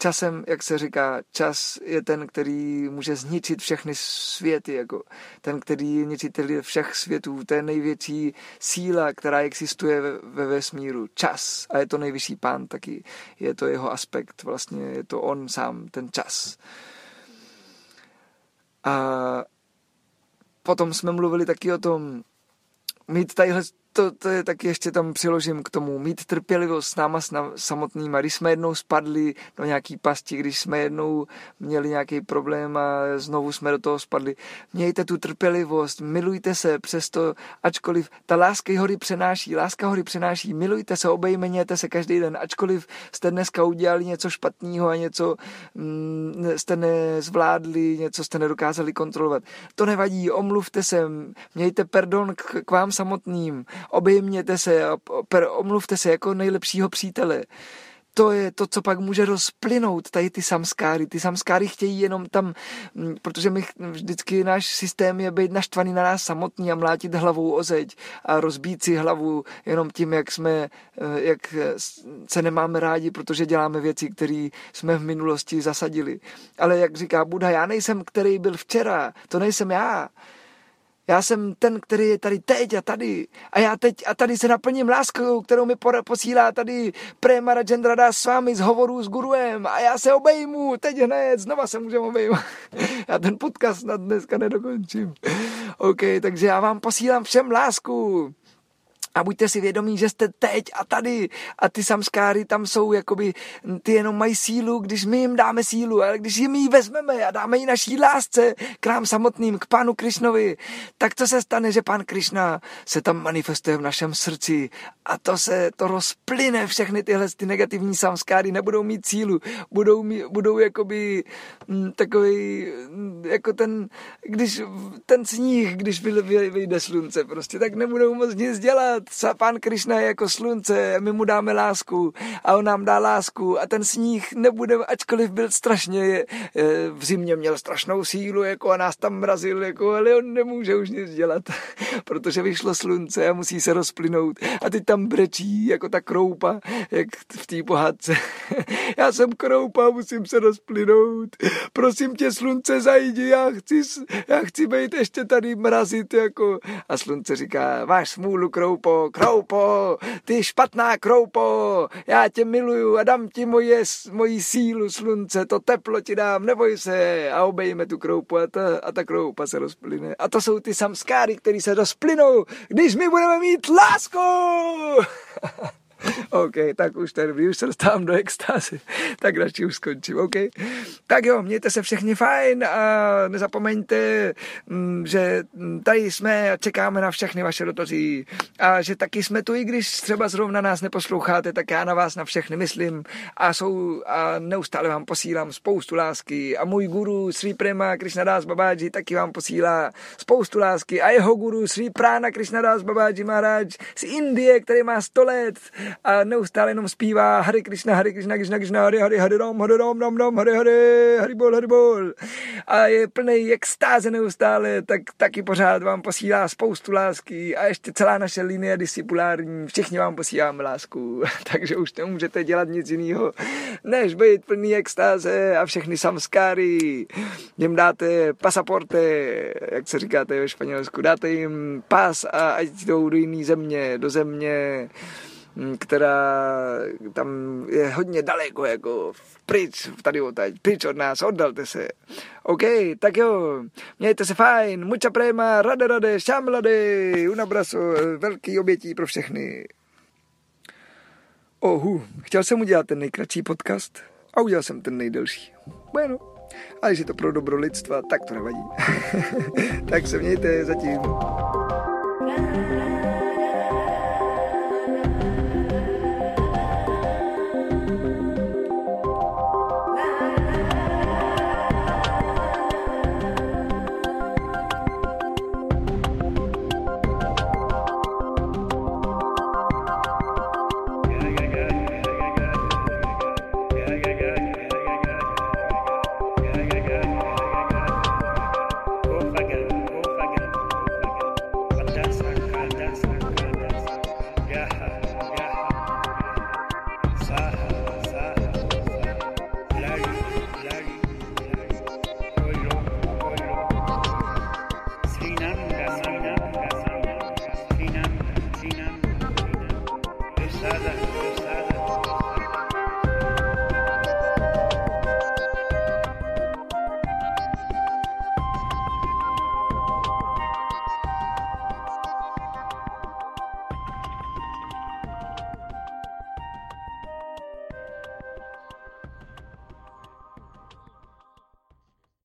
časem, jak se říká, čas je ten, který může zničit všechny světy, jako ten, který je ničitel všech světů, to je největší síla, která existuje ve, ve vesmíru. Čas. A je to nejvyšší pán taky. Je to jeho aspekt, vlastně je to on sám, ten čas. A potom jsme mluvili taky o tom, mít tadyhle to, to je taky ještě tam přiložím k tomu, mít trpělivost s náma s náma samotnýma. Když jsme jednou spadli do nějaký pasti, když jsme jednou měli nějaký problém a znovu jsme do toho spadli, mějte tu trpělivost, milujte se, přesto, ačkoliv ta láska hory přenáší, láska hory přenáší, milujte se, obejmeněte se každý den, ačkoliv jste dneska udělali něco špatného a něco mm, jste nezvládli, něco jste nedokázali kontrolovat. To nevadí, omluvte se, mějte pardon k, k vám samotným, obejměte se a omluvte se jako nejlepšího přítele. To je to, co pak může rozplynout tady ty samskáry. Ty samskáry chtějí jenom tam, protože my vždycky náš systém je být naštvaný na nás samotný a mlátit hlavou o zeď a rozbít si hlavu jenom tím, jak jsme, eh, jak se nemáme rádi, protože děláme věci, které jsme v minulosti zasadili. Ale jak říká Buddha, já nejsem, který byl včera, to nejsem já. Já jsem ten, který je tady teď a tady. A já teď a tady se naplním láskou, kterou mi posílá tady Prema Rajendrada s vámi z hovorů s guruem. A já se obejmu teď hned, znova se můžeme obejmout. *laughs* já ten podcast na dneska nedokončím. OK, takže já vám posílám všem lásku a buďte si vědomí, že jste teď a tady. A ty samskáry tam jsou jakoby, ty jenom mají sílu, když my jim dáme sílu, ale když jim ji vezmeme a dáme ji naší lásce k nám samotným, k pánu Krišnovi, tak to se stane, že pán Krišna se tam manifestuje v našem srdci? A to se, to rozplyne všechny tyhle ty negativní samskáry, nebudou mít sílu, budou, mít, budou jakoby m, takový, jako ten, když ten sníh, když vyjde slunce prostě, tak nebudou moc nic dělat, pán Krišna je jako slunce, my mu dáme lásku a on nám dá lásku a ten sníh nebude, ačkoliv byl strašně, v zimě měl strašnou sílu jako a nás tam mrazil, jako, ale on nemůže už nic dělat, *laughs* protože vyšlo slunce a musí se rozplynout a ty tam brečí jako ta kroupa, jak v té pohádce. *laughs* Já jsem kroupa, musím se rozplynout. Prosím tě, slunce, zajdi, já chci, já chci být ještě tady mrazit, jako. A slunce říká, máš smůlu, kroupo, kroupo, kroupo, ty špatná kroupo, já tě miluju a dám ti moje, moji sílu slunce, to teplo ti dám, neboj se a obejme tu kroupu a ta, a ta kroupa se rozplyne. A to jsou ty samskáry, které se rozplynou, když my budeme mít lásku. *laughs* *laughs* OK, tak už dobrý, už se dostávám do extázy, tak radši už skončím, OK. Tak jo, mějte se všichni fajn a nezapomeňte, mm, že tady jsme a čekáme na všechny vaše dotazy. A že taky jsme tu, i když třeba zrovna nás neposloucháte, tak já na vás na všechny myslím a, jsou, a neustále vám posílám spoustu lásky. A můj guru Sri Prema Krishnadas Babaji taky vám posílá spoustu lásky. A jeho guru Sri Prana Krishnadas Babaji Maharaj z Indie, který má 100 let a neustále jenom zpívá Hare Krishna, Hare Krishna, Krishna Krishna, Hare Hare, Hare Ram, Hare Ram, Ram Ram, Hare Hare, Hare Bol, Hare Bol. A je plný extáze neustále, tak taky pořád vám posílá spoustu lásky a ještě celá naše linie discipulární, všichni vám posíláme lásku, *laughs* takže už nemůžete dělat nic jiného, než být plný extáze a všechny samskáry. Jim dáte pasaporte, jak se říkáte ve Španělsku, dáte jim pas a ať jdou do jiné země, do země, která tam je hodně daleko, jako pryč, tady odtaď, pryč od nás, oddalte se. OK, tak jo, mějte se fajn, mucha prema, rade rade, šamlade, un abrazo, velký obětí pro všechny. Ohu, chtěl jsem udělat ten nejkratší podcast a udělal jsem ten nejdelší. Bueno, ale když je to pro dobro lidstva, tak to nevadí. *laughs* tak se mějte zatím.